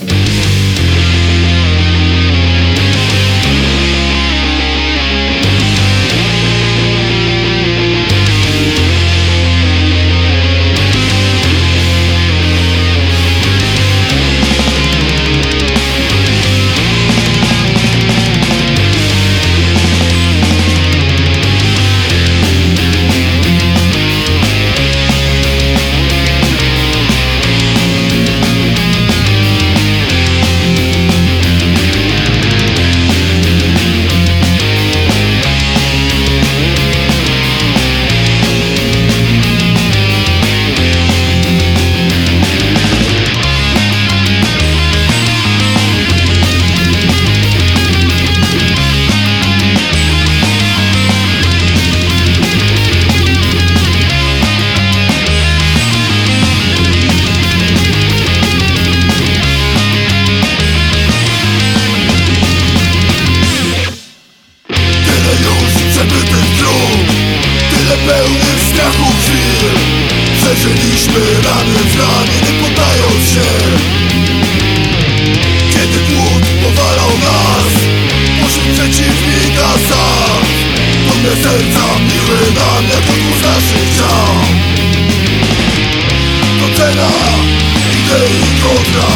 Bye. Rany w ranie, nie poddając się. Kiedy głód powalał nas Pośród przeciwnika sam Dumne serca miły nam jak odgłos naszych ciał. To cena idei kontra.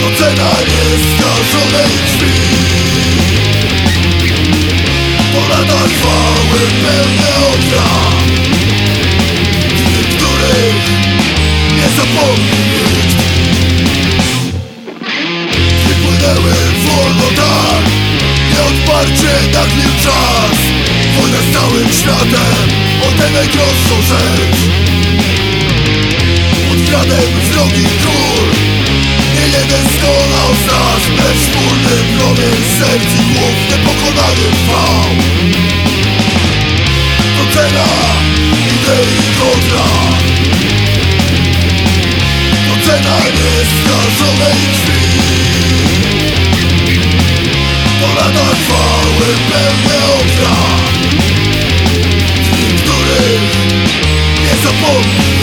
To cena nieskażonej Wypłynęły wolno tak Nieodparcie nagnił czas. Wojna z całym światem O tę najprostszą rzecz Pod gradem wrogi król Nie jeden skonał z nas Lecz wspólny promień serc i głów Niepokonany trwał. To cena pełne ognia których nie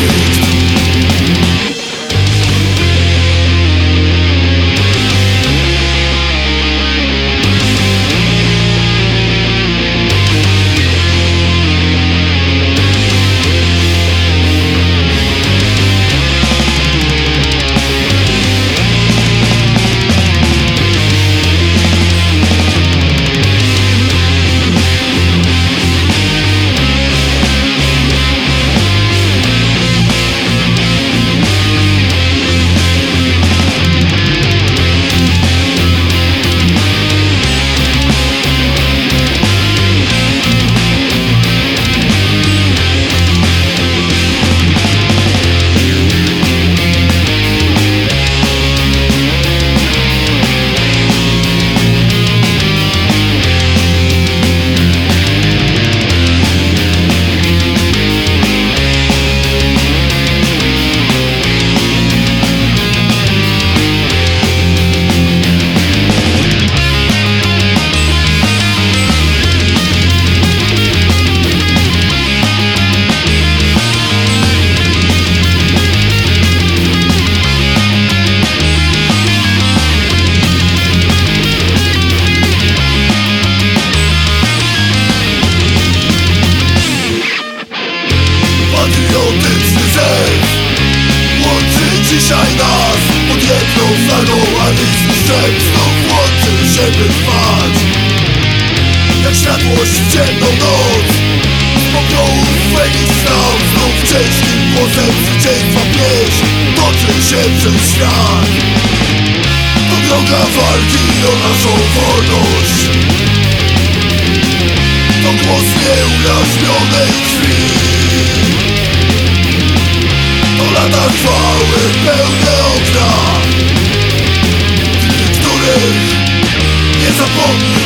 dzisiaj nas Pod jedną flagą, a mistrzem Znów łączy się by trwać. Jak światłość w ciemną noc Z popiołów Feniks stał Znów ciężkim głosem zwycięstwa pieśń Toczy się przez świat. To droga walki o naszą wolność. To głos nieujarzmionej krwi lata chwały pełne okna Których nie zapomni